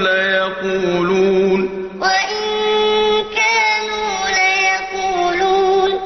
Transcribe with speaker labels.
Speaker 1: ليقولون